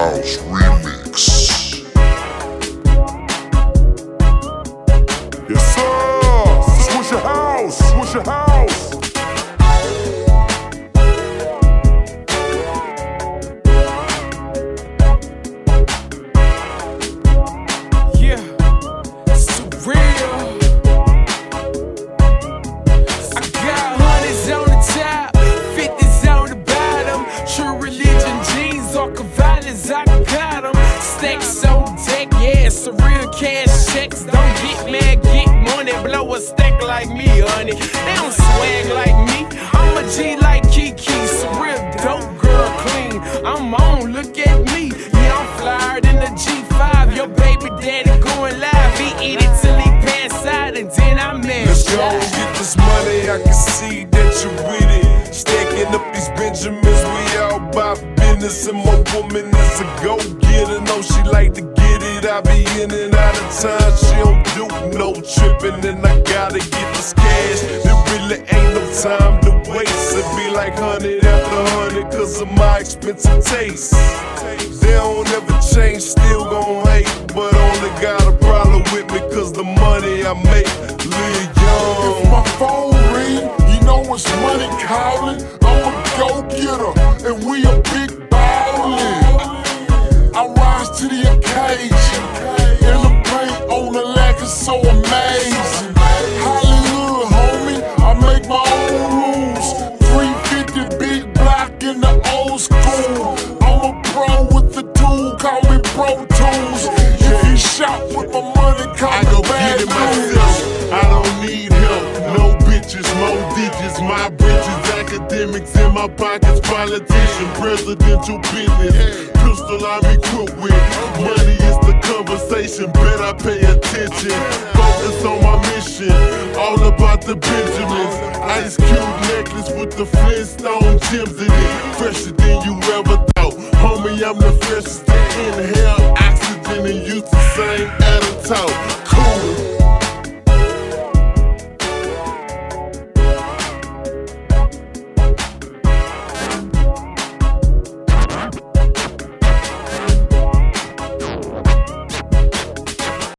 House Remix. Yes, sir! Your house! Swishahouse! Yeah, surreal. I got them. Stacks so deck, yeah, it's a real cash checks. Don't get mad, get money. Blow a stack like me, honey. They don't swag like me. I'm a G like Kiki. Real dope girl, clean. I'm on, look at me. Yeah, I'm flyer than the G5. Your baby daddy going live. He eat it till he pass out, and then I'm. Let's go get this money. I can see that you with it. Stacking up these Benjamins, we all bop business. And my woman is a go getter. Know she like to get it. I be in and out of time. She don't do no tripping, and I gotta get this cash. There really ain't no time to waste. It be like hundred after hundred, cause of my expensive taste. They don't ever change, still gon' hate. But only got a problem with me, cause the money I make. Live young. If my phone ring, you know it's money calling. I'm a go getter, and we a big is so amazing. Hollywood, homie, I make my own rules. 350 big block in the old school. I'm a pro with the tool, call me Pro Tools. If you shop with my money, call I go Bad get it myself. I don't need help. No bitches, more digits. My bridges, academics in my pockets. Politician, presidential business. Pistol I'm equipped with. Money is the conversation. Bet I pay attention. Focus on my mission. All about the Benjamins. Ice Cube necklace with the Flintstone gems in it. Fresher than you ever thought. Homie, I'm the freshest inhale oxygen and use the same attitude.